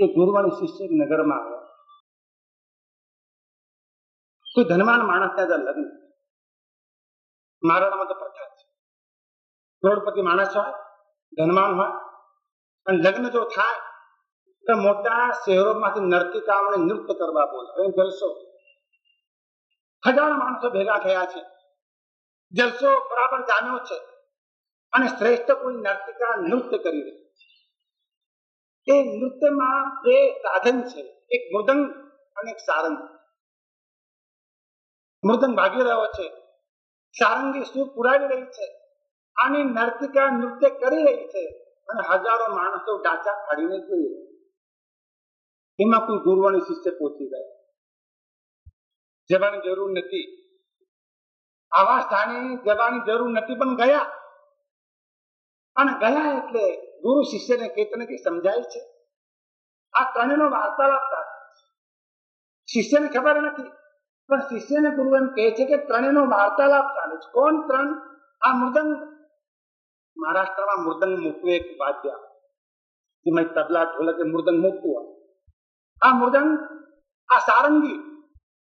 કે ગુરુવાણી શિષ્ય નગરમાં આવ્યા કોઈ ધનવાન માણસ ત્યાં લગ્ન. મારવામાં તો પ્રથા છે. કરોડપતિ માણસ હોય, ધનવાન હોય, અને લગ્ન જો થાય, તો મોટા શહેરોમાંથી નર્તિકાઓને નૃત્ય કરવા બોલે. જલસો. હજારો માણસો ભેગા થયા છે. જલસો બરાબર જામ્યો છે. અને શ્રેષ્ઠ કોઈ નર્તિકા નૃત્ય કરી રહી એ નૃત્યમાં બે સાધન છે, એક મૃદંગ અને સારંગ. મૃદંગ ભાગી રહ્યો છે. સારંગી સુર પુરાવી રહી છે. અને નર્તિકા નૃત્ય કરી રહી છે અને હજારો માણસો ડાચા કાઢીને જોઈ એમાં કોઈ ગુરુવાણી શિષ્ય પહોંચી જાય જવાની જરૂર નથી. આવા સ્થાને જવાની જરૂર નથી, પણ ગયા. અને ગયા એટલે ગુરુ શિષ્યને ને સમજાય છે. આ ત્રણેયનો વાર્તાલાપ શિષ્યને ખબર નથી, પણ શિષ્યને ગુરુ એમ કહે છે કે ત્રણેયનો વાર્તાલાપ ચાલે છે. કોણ ત્રણ? આ મૃદંગ. મહારાષ્ટ્રમાં મૃદંગ મૂકવું એક વાદ્ય જેમાં તબલા ઢોલકે મૃદંગ મૂકવું આ મૃદંગ, આ સારંગી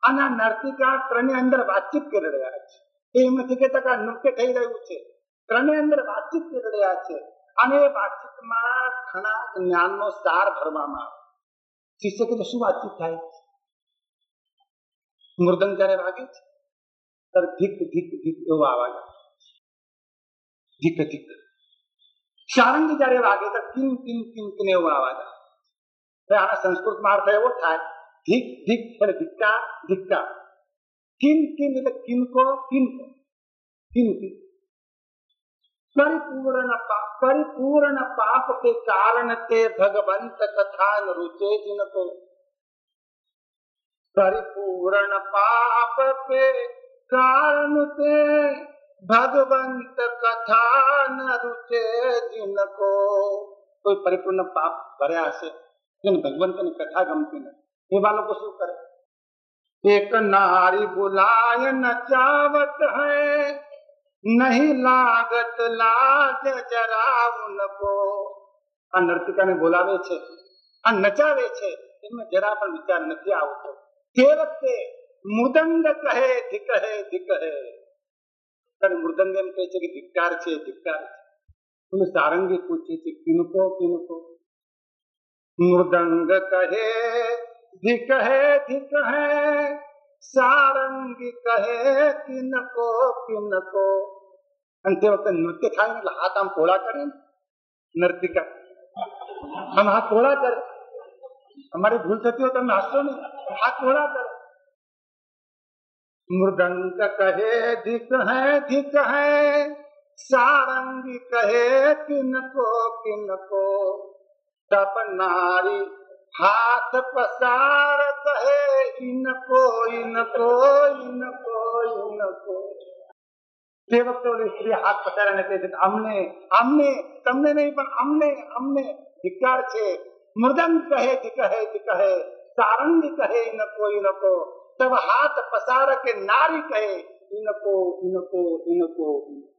અને આ નર્તિકા ત્રણે અંદર વાતચીત કરી રહ્યા છે. એમ નથી કહેતા કે નૃત્ય થઈ રહ્યું છે. ત્રણે અંદર વાતચીત કરી રહ્યા છે અને એ વાતચીતમાં ઘણા જ્ઞાનનો સાર ભરવામાં આવે શિષ્ય કીધું શું વાતચીત થાય મૃદંગ જયારે વાગે છે ત્યારે ધીક ધીક ધીક એવો અવાજ ધીક ધીક સારંગી જયારે વાગે તો કિન કિન કિન કિન એવો અવાજ આવે આના સંસ્કૃતમાં અર્થ એવો થાય ધિક ધિક એટલે ધિક્કા ધિક્કા કિન કિન એટલે કિનકો કિનકો કિન કિન परिपूर्ण परिपूर्ण पाप के कारण के भगवंत कथा रुचे जिनको परिपूर्ण पाप के कारण के भगवंत कथा न रुचे जिनको कोई परिपूर्ण पाप भरा से जिन भगवंत ने कथा गमती न। ये वालों को शुरू करे। एक नारी बुलाय न चावत है नहीं लागत लाज જરા ઉનકો આ નર્તિકાને બોલાવે છે આ નચાવે છે એમાં જરા પણ વિચાર નથી આવતો તે વખતે મૃદંગ કહે ધિક હે ધિક હે ત્યારે મૃદંગ એમ કહે છે કે ધિક્કાર છે ધિક્કાર છે અને સારંગી પૂછે છે કિનકો કિનકો મૃદંગ કહે ધિક હે ધિક હે सारंगी कहे, किनको किनको। अंते वक्त तो नृत्य खाएँगे मतलब हाथ हम कोड़ा करें। नृत्य का हम हाथ कोड़ा करें। हमारी भूल थती हो तो हम हाथों नहीं हाथ कोड़ा करें। मृदंग कहे, धिक है धिक है। सारंगी कहे, किनको किनको। तब नारी हाथ पसार कहे न कोई न कोई न कोई न कोई सेवक तो इसलिए हाथ पसारा નથી કે અમને અમને તમને નહીં પણ અમને અમને ધિકાર છે મૃદંગ કહે કે કહે કે કહે સારંગ કહે ન કોઈ નકો તબ હાથ પસાર કે નારી કહે ઇનકો ઇનકો ઇનકો ઇનકો